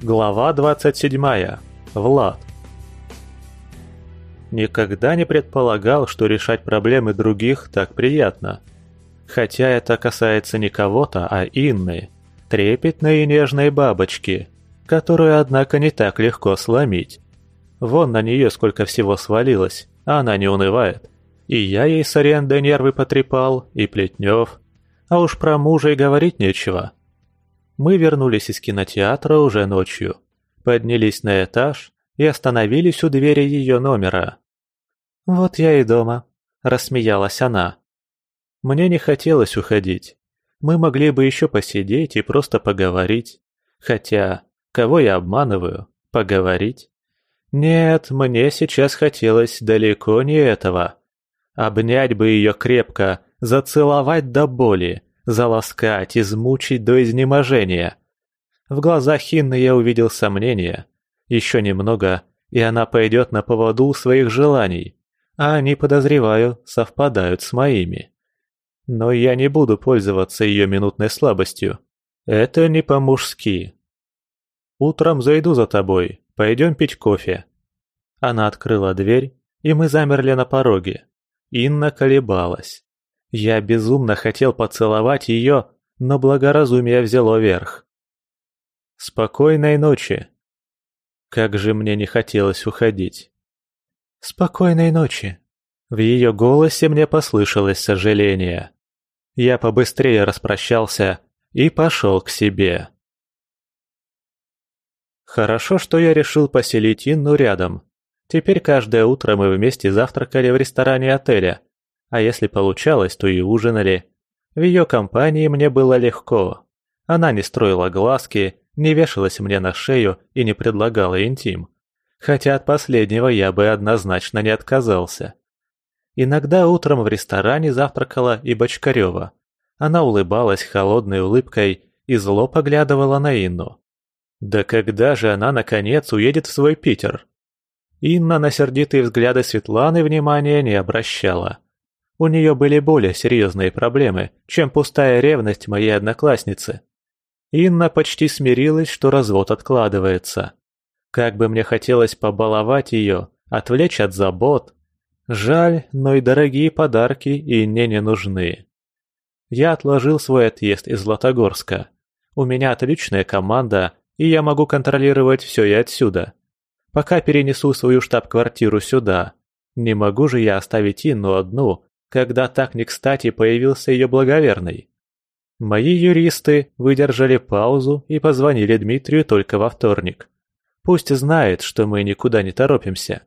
Глава 27. Влад. Никогда не предполагал, что решать проблемы других так приятно. Хотя это касается не кого-то, а Инны, трепетной и нежной бабочки, которую, однако, не так легко сломить. Вон на нее сколько всего свалилось, а она не унывает. И я ей с арендой нервы потрепал, и Плетнев. А уж про мужа и говорить нечего. Мы вернулись из кинотеатра уже ночью, поднялись на этаж и остановились у двери ее номера. «Вот я и дома», – рассмеялась она. Мне не хотелось уходить. Мы могли бы еще посидеть и просто поговорить. Хотя, кого я обманываю? Поговорить? Нет, мне сейчас хотелось далеко не этого. Обнять бы ее крепко, зацеловать до боли, заласкать, измучить до изнеможения. В глазах Хинны я увидел сомнение. Еще немного, и она пойдет на поводу своих желаний, а они, подозреваю, совпадают с моими. Но я не буду пользоваться ее минутной слабостью. Это не по-мужски. Утром зайду за тобой, пойдем пить кофе. Она открыла дверь, и мы замерли на пороге. Инна колебалась. Я безумно хотел поцеловать ее, но благоразумие взяло верх. «Спокойной ночи!» Как же мне не хотелось уходить. «Спокойной ночи!» В ее голосе мне послышалось сожаление. Я побыстрее распрощался и пошел к себе. Хорошо, что я решил поселить Инну рядом. Теперь каждое утро мы вместе завтракали в ресторане отеля, а если получалось, то и ужинали. В ее компании мне было легко. Она не строила глазки, не вешалась мне на шею и не предлагала интим. Хотя от последнего я бы однозначно не отказался. Иногда утром в ресторане завтракала и Бочкарева. Она улыбалась холодной улыбкой и зло поглядывала на Инну. Да когда же она, наконец, уедет в свой Питер? Инна на сердитые взгляды Светланы внимания не обращала. У нее были более серьезные проблемы, чем пустая ревность моей одноклассницы. Инна почти смирилась, что развод откладывается. Как бы мне хотелось побаловать ее, отвлечь от забот. Жаль, но и дорогие подарки Инне не нужны. Я отложил свой отъезд из Златогорска. У меня отличная команда, и я могу контролировать все и отсюда. Пока перенесу свою штаб-квартиру сюда. Не могу же я оставить Инну одну, когда так не кстати появился ее благоверный. Мои юристы выдержали паузу и позвонили Дмитрию только во вторник. Пусть знает, что мы никуда не торопимся.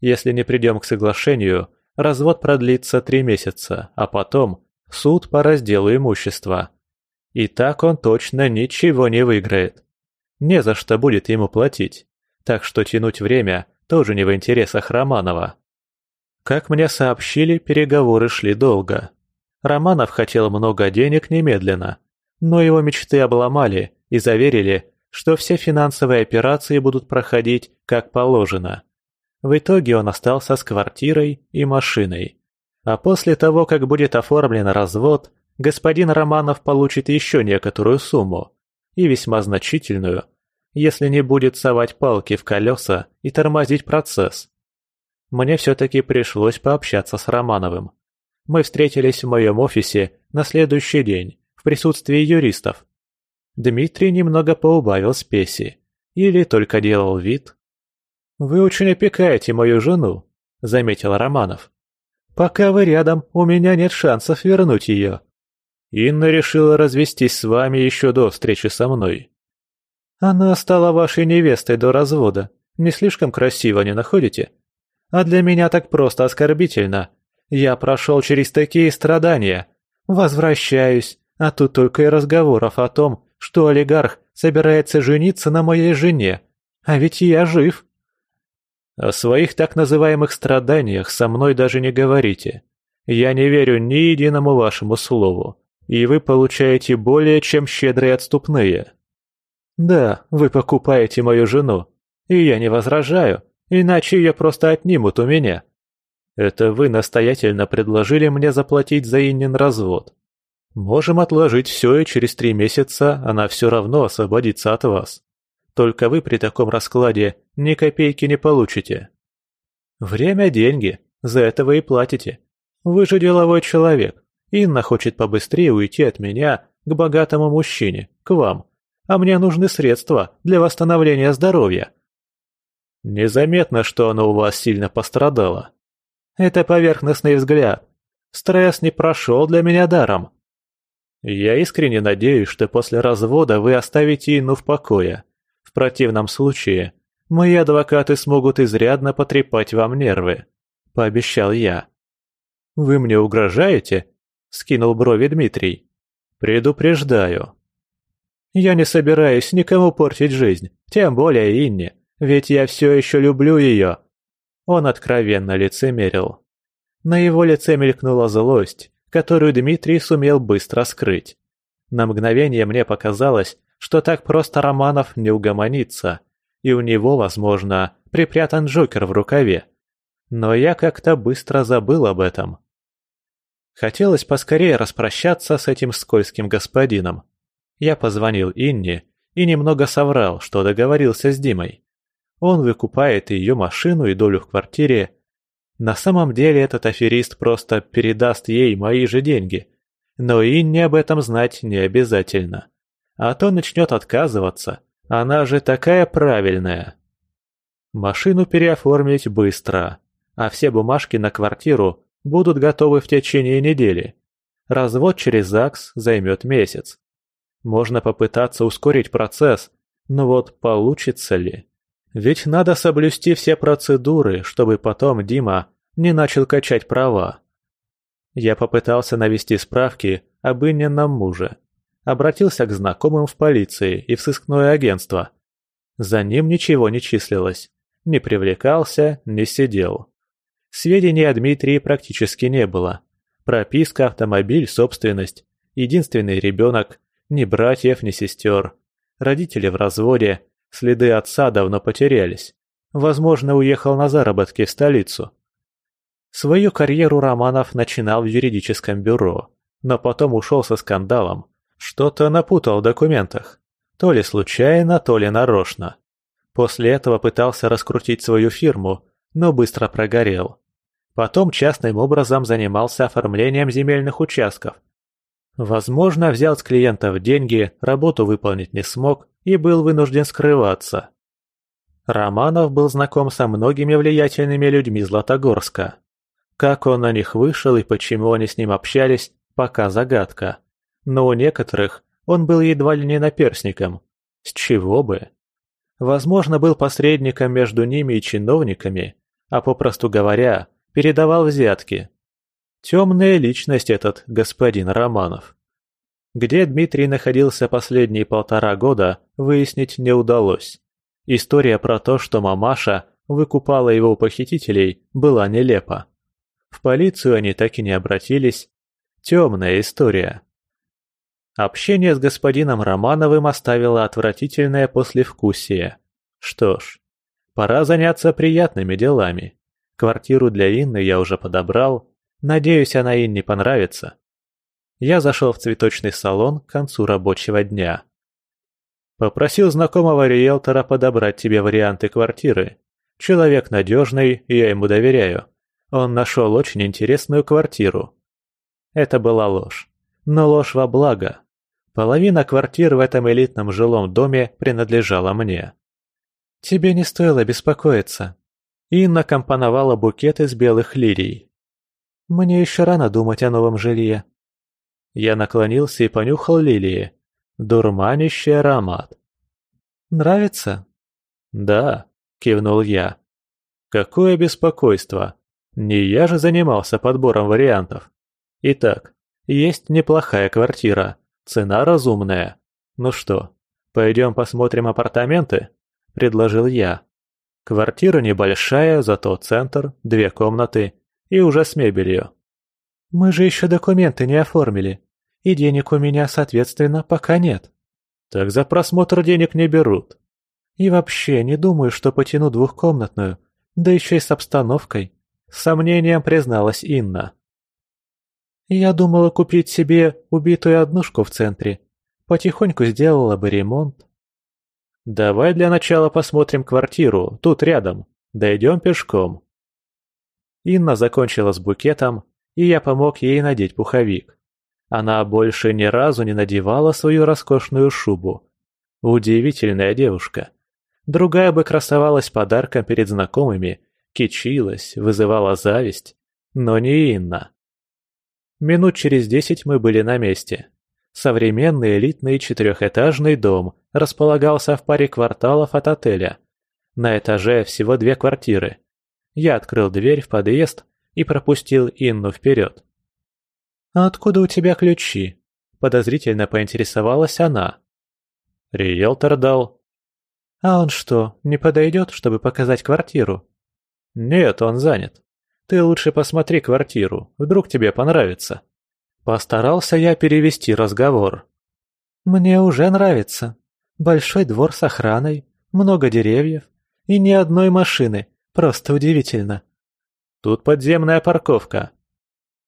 Если не придем к соглашению, развод продлится три месяца, а потом суд по разделу имущества. И так он точно ничего не выиграет. Не за что будет ему платить, так что тянуть время тоже не в интересах Романова. Как мне сообщили, переговоры шли долго. Романов хотел много денег немедленно, но его мечты обломали и заверили, что все финансовые операции будут проходить как положено. В итоге он остался с квартирой и машиной. А после того, как будет оформлен развод, господин Романов получит еще некоторую сумму, и весьма значительную, если не будет совать палки в колеса и тормозить процесс мне все-таки пришлось пообщаться с Романовым. Мы встретились в моем офисе на следующий день в присутствии юристов. Дмитрий немного поубавил спеси. Или только делал вид. «Вы очень опекаете мою жену», — заметил Романов. «Пока вы рядом, у меня нет шансов вернуть ее». Инна решила развестись с вами еще до встречи со мной. Она стала вашей невестой до развода. Не слишком красиво, не находите? А для меня так просто оскорбительно. Я прошел через такие страдания. Возвращаюсь, а тут только и разговоров о том, что олигарх собирается жениться на моей жене. А ведь я жив. О своих так называемых страданиях со мной даже не говорите. Я не верю ни единому вашему слову, и вы получаете более чем щедрые отступные. Да, вы покупаете мою жену, и я не возражаю, Иначе ее просто отнимут у меня. Это вы настоятельно предложили мне заплатить за Иннин развод. Можем отложить все, и через три месяца она все равно освободится от вас. Только вы при таком раскладе ни копейки не получите. Время – деньги, за это вы и платите. Вы же деловой человек. Инна хочет побыстрее уйти от меня к богатому мужчине, к вам. А мне нужны средства для восстановления здоровья. Незаметно, что оно у вас сильно пострадало. Это поверхностный взгляд. Стресс не прошел для меня даром. Я искренне надеюсь, что после развода вы оставите Инну в покое. В противном случае мои адвокаты смогут изрядно потрепать вам нервы», — пообещал я. «Вы мне угрожаете?» — скинул брови Дмитрий. «Предупреждаю». «Я не собираюсь никому портить жизнь, тем более Инне, ведь я все еще люблю ее». Он откровенно лицемерил. На его лице мелькнула злость, которую Дмитрий сумел быстро скрыть. На мгновение мне показалось, что так просто Романов не угомонится, и у него, возможно, припрятан Джокер в рукаве. Но я как-то быстро забыл об этом. Хотелось поскорее распрощаться с этим скользким господином. Я позвонил Инне и немного соврал, что договорился с Димой. Он выкупает ее машину и долю в квартире, на самом деле этот аферист просто передаст ей мои же деньги. Но Инне об этом знать не обязательно. А то начнет отказываться. Она же такая правильная. Машину переоформить быстро, а все бумажки на квартиру будут готовы в течение недели. Развод через ЗАГС займет месяц. Можно попытаться ускорить процесс, но вот получится ли? Ведь надо соблюсти все процедуры, чтобы потом Дима не начал качать права. Я попытался навести справки об Иннином муже. Обратился к знакомым в полиции и в сыскное агентство. За ним ничего не числилось. Не привлекался, не сидел. Сведений о Дмитрии практически не было. Прописка, автомобиль, собственность. Единственный ребенок. Ни братьев, ни сестер. Родители в разводе. Следы отца давно потерялись. Возможно, уехал на заработки в столицу. Свою карьеру Романов начинал в юридическом бюро, но потом ушел со скандалом. Что-то напутал в документах. То ли случайно, то ли нарочно. После этого пытался раскрутить свою фирму, но быстро прогорел. Потом частным образом занимался оформлением земельных участков. Возможно, взял с клиентов деньги, работу выполнить не смог и был вынужден скрываться. Романов был знаком со многими влиятельными людьми Златогорска. Как он на них вышел и почему они с ним общались, пока загадка. Но у некоторых он был едва ли не наперсником. С чего бы? Возможно, был посредником между ними и чиновниками, а попросту говоря, передавал взятки. Темная личность этот господин Романов. Где Дмитрий находился последние полтора года, выяснить не удалось. История про то, что мамаша выкупала его у похитителей, была нелепа. В полицию они так и не обратились. Темная история. Общение с господином Романовым оставило отвратительное послевкусие. Что ж, пора заняться приятными делами. Квартиру для Инны я уже подобрал. Надеюсь, она Инне понравится. Я зашел в цветочный салон к концу рабочего дня. Попросил знакомого риэлтора подобрать тебе варианты квартиры. Человек надежный, я ему доверяю. Он нашел очень интересную квартиру. Это была ложь. Но ложь во благо. Половина квартир в этом элитном жилом доме принадлежала мне. Тебе не стоило беспокоиться. Инна компоновала букет из белых лилий. Мне еще рано думать о новом жилье. Я наклонился и понюхал лилии. Дурманящий аромат. «Нравится?» «Да», — кивнул я. «Какое беспокойство! Не я же занимался подбором вариантов. Итак, есть неплохая квартира, цена разумная. Ну что, пойдем посмотрим апартаменты? Предложил я. Квартира небольшая, зато центр, две комнаты и уже с мебелью. Мы же еще документы не оформили, и денег у меня, соответственно, пока нет. Так за просмотр денег не берут. И вообще, не думаю, что потяну двухкомнатную, да еще и с обстановкой. С сомнением призналась Инна. «Я думала купить себе убитую однушку в центре. Потихоньку сделала бы ремонт». Давай для начала посмотрим квартиру, тут рядом. Дойдем пешком. Инна закончила с букетом, и я помог ей надеть пуховик. Она больше ни разу не надевала свою роскошную шубу. Удивительная девушка. Другая бы красовалась подарком перед знакомыми, кичилась, вызывала зависть. Но не Инна. Минут через десять мы были на месте. Современный элитный четырехэтажный дом располагался в паре кварталов от отеля. На этаже всего две квартиры. Я открыл дверь в подъезд и пропустил Инну вперед. «А откуда у тебя ключи?» – подозрительно поинтересовалась она. «Риэлтор дал». «А он что, не подойдет, чтобы показать квартиру?» «Нет, он занят. Ты лучше посмотри квартиру, вдруг тебе понравится». Постарался я перевести разговор. «Мне уже нравится. Большой двор с охраной, много деревьев и ни одной машины. Просто удивительно». «Тут подземная парковка»,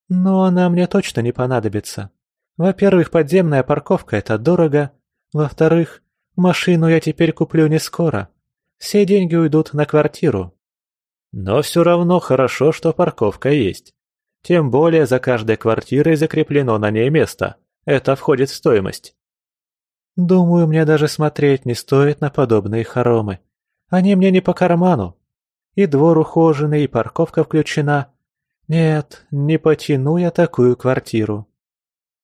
но она мне точно не понадобится. Во-первых, подземная парковка – это дорого. Во-вторых, машину я теперь куплю не скоро. Все деньги уйдут на квартиру. Но все равно хорошо, что парковка есть. Тем более за каждой квартирой закреплено на ней место. Это входит в стоимость. Думаю, мне даже смотреть не стоит на подобные хоромы. Они мне не по карману. И двор ухоженный, и парковка включена. «Нет, не потяну я такую квартиру».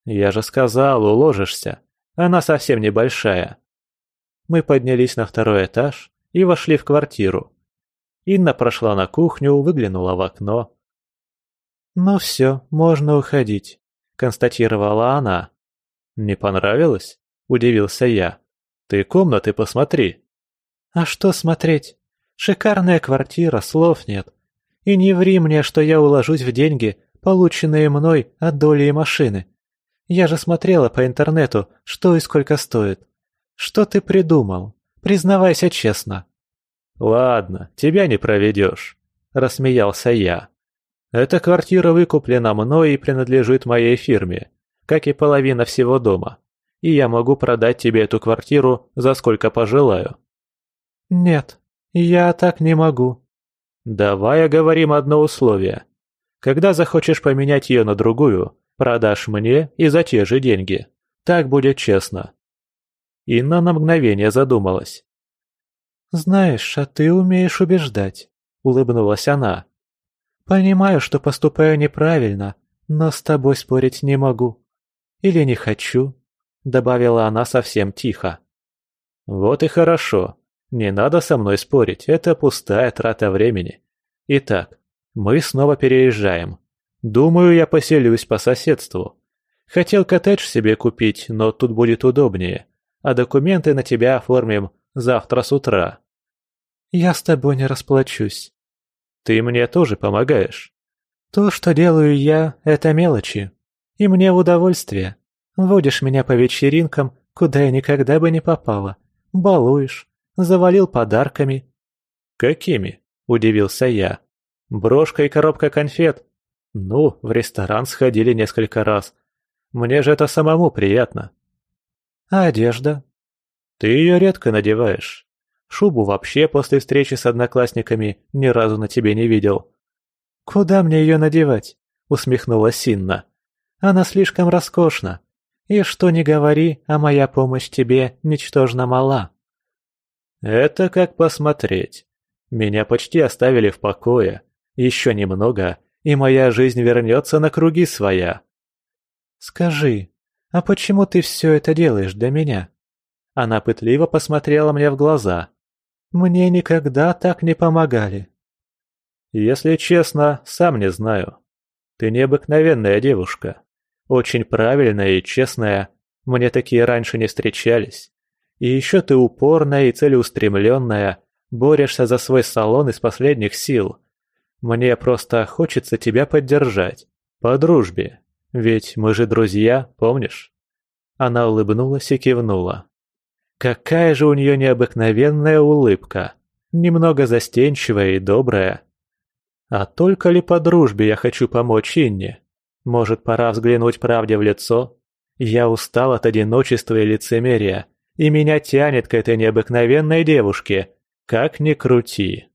«Я же сказал, уложишься. Она совсем небольшая». Мы поднялись на второй этаж и вошли в квартиру. Инна прошла на кухню, выглянула в окно. «Ну все, можно уходить», — констатировала она. «Не понравилось?» — удивился я. «Ты комнаты посмотри». «А что смотреть? Шикарная квартира, слов нет. И не ври мне, что я уложусь в деньги, полученные мной от доли машины. Я же смотрела по интернету, что и сколько стоит. Что ты придумал? Признавайся честно». «Ладно, тебя не проведешь», – рассмеялся я. «Эта квартира выкуплена мной и принадлежит моей фирме, как и половина всего дома, и я могу продать тебе эту квартиру за сколько пожелаю». «Нет, я так не могу», Давай оговорим одно условие. Когда захочешь поменять ее на другую, продашь мне и за те же деньги. Так будет честно. Инна на мгновение задумалась. «Знаешь, а ты умеешь убеждать», — улыбнулась она. «Понимаю, что поступаю неправильно, но с тобой спорить не могу. Или не хочу», — добавила она совсем тихо. «Вот и хорошо. Не надо со мной спорить, это пустая трата времени. Итак, мы снова переезжаем. Думаю, я поселюсь по соседству. Хотел коттедж себе купить, но тут будет удобнее. А документы на тебя оформим завтра с утра. Я с тобой не расплачусь. Ты мне тоже помогаешь. То, что делаю я, это мелочи. И мне в удовольствие. Водишь меня по вечеринкам, куда я никогда бы не попала. Балуешь, завалил подарками». «Какими?» – удивился я. «Брошка и коробка конфет. Ну, в ресторан сходили несколько раз. Мне же это самому приятно». «А одежда?» «Ты ее редко надеваешь. Шубу вообще после встречи с одноклассниками ни разу на тебе не видел». «Куда мне ее надевать?» – усмехнулась Синна. «Она слишком роскошна. И что ни говори, а моя помощь тебе ничтожно мала». Это как посмотреть. Меня почти оставили в покое. Еще немного, и моя жизнь вернется на круги своя. Скажи, а почему ты все это делаешь для меня? Она пытливо посмотрела мне в глаза. Мне никогда так не помогали. Если честно, сам не знаю. Ты необыкновенная девушка. Очень правильная и честная. Мне такие раньше не встречались. И еще ты упорная и целеустремленная, борешься за свой салон из последних сил. Мне просто хочется тебя поддержать. По дружбе. Ведь мы же друзья, помнишь?» Она улыбнулась и кивнула. Какая же у нее необыкновенная улыбка. Немного застенчивая и добрая. А только ли по дружбе я хочу помочь Инне? Может, пора взглянуть правде в лицо? Я устал от одиночества и лицемерия и меня тянет к этой необыкновенной девушке, как ни крути.